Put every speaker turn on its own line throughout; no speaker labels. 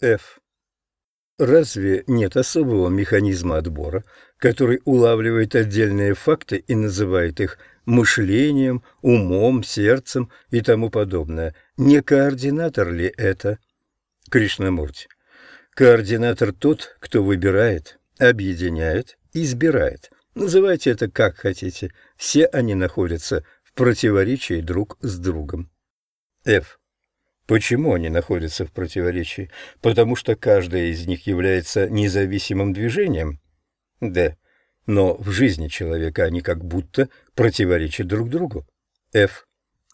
F. Разве нет особого механизма отбора, который улавливает отдельные факты и называет их мышлением, умом, сердцем и тому подобное? Не координатор ли это? Кришнамурти. Координатор тот, кто выбирает, объединяет, избирает. Называйте это как хотите. Все они находятся в противоречии друг с другом. F. Почему они находятся в противоречии? Потому что каждая из них является независимым движением? Д. Но в жизни человека они как будто противоречат друг другу. Ф.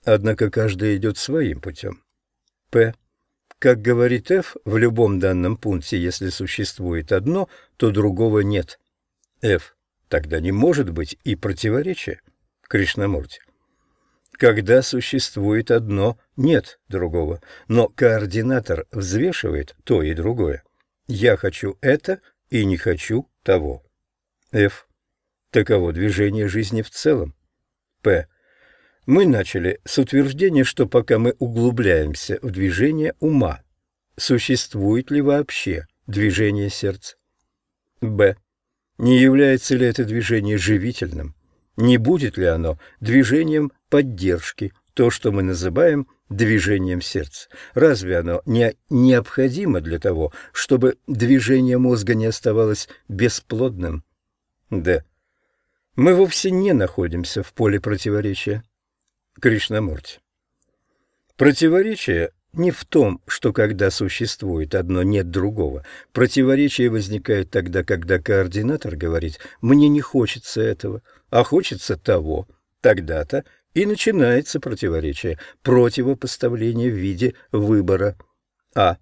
Однако каждая идет своим путем. П. Как говорит Ф, в любом данном пункте, если существует одно, то другого нет. Ф. Тогда не может быть и противоречия. Кришнамурти. Когда существует одно, нет другого, но координатор взвешивает то и другое. Я хочу это и не хочу того. F. Таково движение жизни в целом. П. Мы начали с утверждения, что пока мы углубляемся в движение ума, существует ли вообще движение сердца? Б. Не является ли это движение живительным? Не будет ли оно движением поддержки, то, что мы называем движением сердца. Разве оно не необходимо для того, чтобы движение мозга не оставалось бесплодным? Д. Мы вовсе не находимся в поле противоречия. Кришнамурти. Противоречие не в том, что когда существует одно, нет другого. Противоречие возникает тогда, когда координатор говорит «мне не хочется этого, а хочется того». Тогда-то и начинается противоречие, противопоставление в виде выбора. А.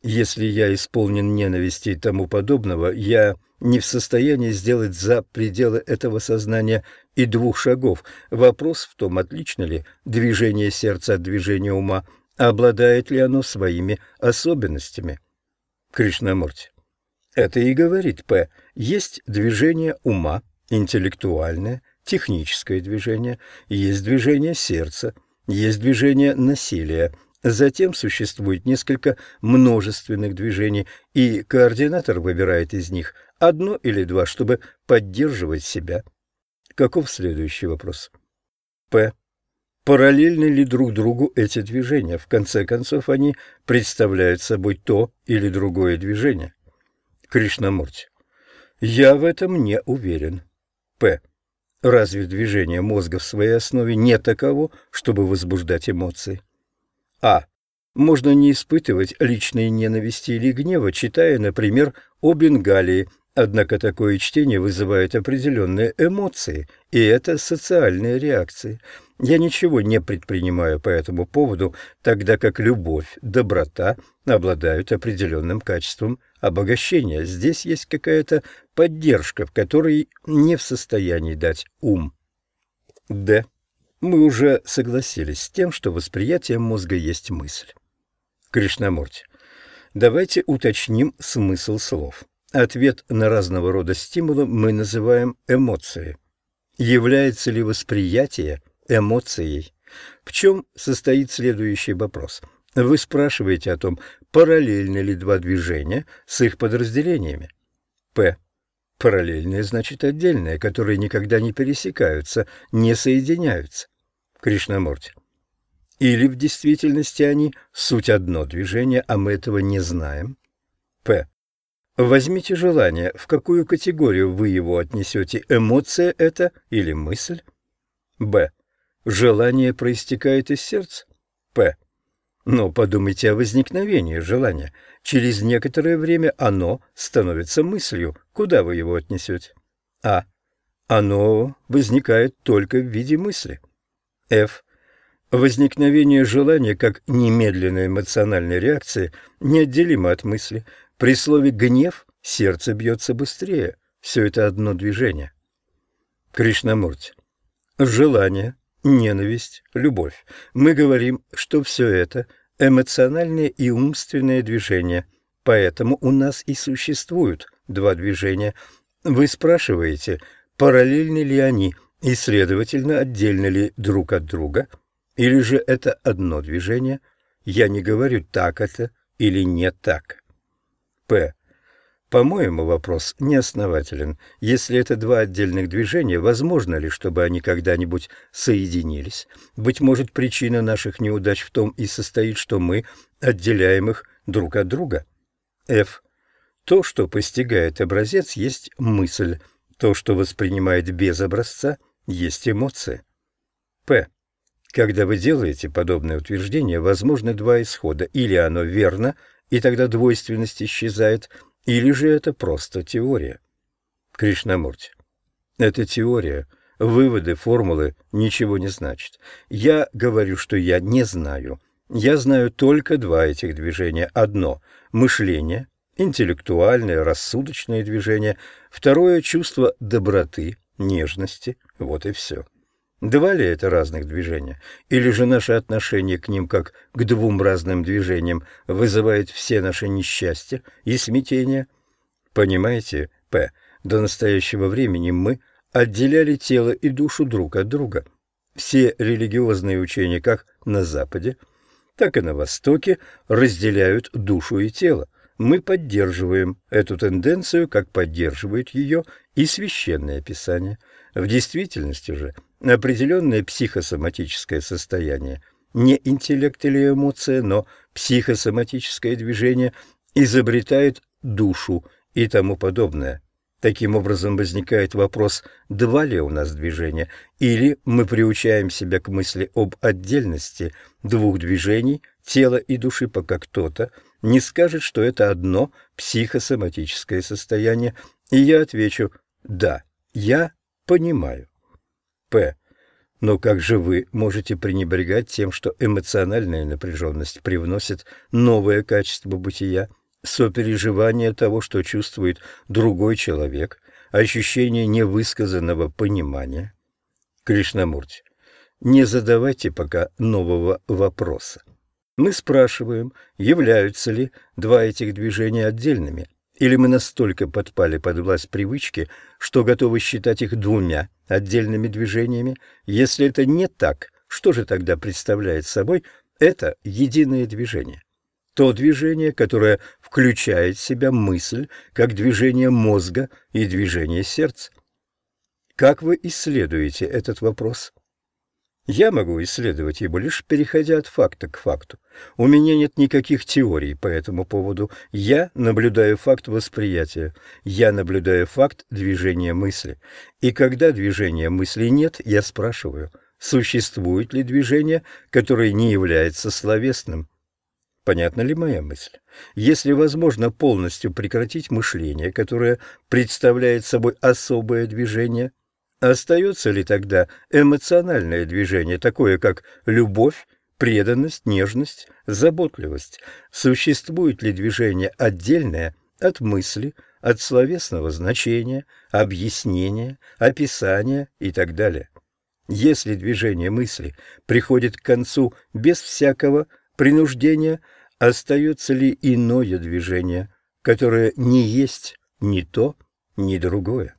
Если я исполнен ненависти и тому подобного, я не в состоянии сделать за пределы этого сознания и двух шагов. Вопрос в том, отлично ли движение сердца от движения ума, обладает ли оно своими особенностями. Кришнамурти. Это и говорит П. Есть движение ума, интеллектуальное, техническое движение, есть движение сердца, есть движение насилия. Затем существует несколько множественных движений, и координатор выбирает из них одно или два, чтобы поддерживать себя. Каков следующий вопрос? П. Параллельны ли друг другу эти движения? В конце концов, они представляют собой то или другое движение. Кришнамурти. Я в этом не уверен. П. Разве движение мозга в своей основе не таково, чтобы возбуждать эмоции? А. Можно не испытывать личной ненависти или гнева, читая, например, о Бенгалии, однако такое чтение вызывает определенные эмоции, и это социальные реакции. Я ничего не предпринимаю по этому поводу, тогда как любовь, доброта обладают определенным качеством обогащения. Здесь есть какая-то поддержка, в которой не в состоянии дать ум. Д. Мы уже согласились с тем, что восприятие мозга есть мысль. Кришнамурти. Давайте уточним смысл слов. Ответ на разного рода стимулы мы называем эмоцией. Является ли восприятие эмоцией? В чем состоит следующий вопрос? Вы спрашиваете о том, параллельны ли два движения с их подразделениями. П. Параллельные значит отдельные, которые никогда не пересекаются, не соединяются. Кришнамурти. Или в действительности они суть одно движение, а мы этого не знаем. П. Возьмите желание, в какую категорию вы его отнесете, эмоция это или мысль? Б. Желание проистекает из сердца? П. Но подумайте о возникновении желания. Через некоторое время оно становится мыслью. Куда вы его отнесете? А. Оно возникает только в виде мысли. Ф. Возникновение желания как немедленной эмоциональной реакции неотделимо от мысли. При слове «гнев» сердце бьется быстрее. Все это одно движение. Кришнамурти. Желание, ненависть, любовь. Мы говорим, что все это эмоциональные и умственные движения, поэтому у нас и существуют два движения. Вы спрашиваете, параллельны ли они и, следовательно, отдельны ли друг от друга, или же это одно движение? Я не говорю «так это» или не так? П. По-моему, вопрос неоснователен. Если это два отдельных движения, возможно ли, чтобы они когда-нибудь соединились? Быть может, причина наших неудач в том и состоит, что мы отделяем их друг от друга? F. То, что постигает образец, есть мысль. То, что воспринимает без образца, есть эмоция. П. Когда вы делаете подобное утверждение, возможно два исхода. Или оно верно, и тогда двойственность исчезает – или же это просто теория? Кришнамурти. Это теория. Выводы, формулы ничего не значат. Я говорю, что я не знаю. Я знаю только два этих движения. Одно – мышление, интеллектуальное, рассудочное движение. Второе – чувство доброты, нежности. Вот и все. Два ли это разных движения? Или же наше отношение к ним, как к двум разным движениям, вызывает все наши несчастья и смятения? Понимаете, П., до настоящего времени мы отделяли тело и душу друг от друга. Все религиозные учения, как на Западе, так и на Востоке, разделяют душу и тело. Мы поддерживаем эту тенденцию, как поддерживает ее и Священное Писание. В действительности же – определенное психосоматическое состояние, не интеллект или эмоция, но психосоматическое движение изобретает душу и тому подобное. Таким образом возникает вопрос, два ли у нас движения, или мы приучаем себя к мысли об отдельности двух движений, тела и души, пока кто-то не скажет, что это одно психосоматическое состояние, и я отвечу «да, я понимаю». П. Но как же вы можете пренебрегать тем, что эмоциональная напряженность привносит новое качество бытия, сопереживание того, что чувствует другой человек, ощущение невысказанного понимания? Кришнамурти, не задавайте пока нового вопроса. Мы спрашиваем, являются ли два этих движения отдельными, или мы настолько подпали под власть привычки, что готовы считать их двумя отдельными движениями? Если это не так, что же тогда представляет собой это единое движение? То движение, которое включает в себя мысль, как движение мозга и движение сердца. Как вы исследуете этот вопрос? Я могу исследовать его, лишь переходя от факта к факту. У меня нет никаких теорий по этому поводу. Я наблюдаю факт восприятия. Я наблюдаю факт движения мысли. И когда движения мысли нет, я спрашиваю, существует ли движение, которое не является словесным. Понятна ли моя мысль? Если возможно полностью прекратить мышление, которое представляет собой особое движение, Остается ли тогда эмоциональное движение, такое как любовь, преданность, нежность, заботливость? Существует ли движение отдельное от мысли, от словесного значения, объяснения, описания и так далее? Если движение мысли приходит к концу без всякого принуждения, остается ли иное движение, которое не есть ни то, ни другое?